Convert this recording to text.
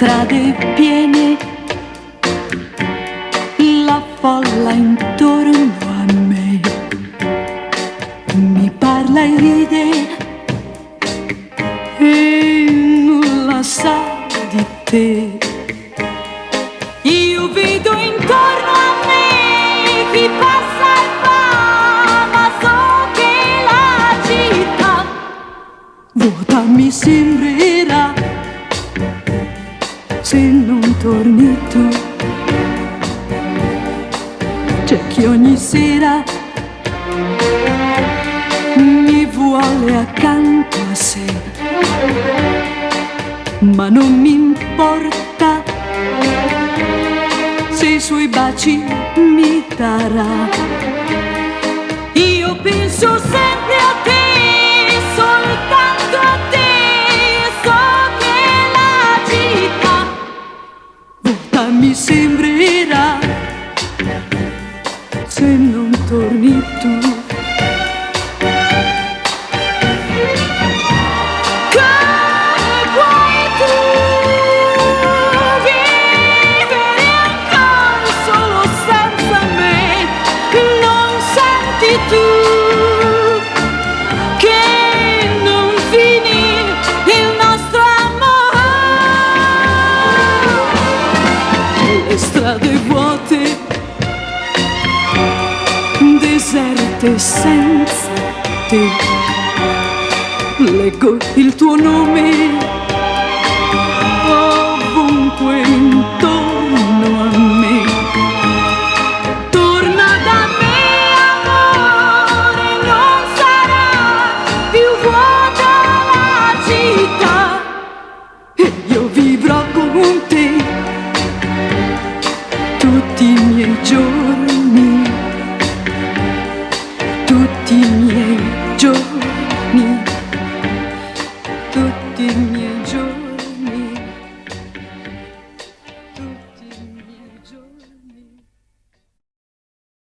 strade piene, la folla intorno a me mi parla e ride e nulla sa di te. Io vedo intorno a me chi passa e va, ma so che la città vuota mi sembrerà se non torni tu. C'è chi ogni sera mi vuole accanto a sé, ma non mi importa se i suoi baci mi darà. Io penso sempre vuota mi sembrerà se non torni tu. Come deserte senza te. Leggo il tuo nome looking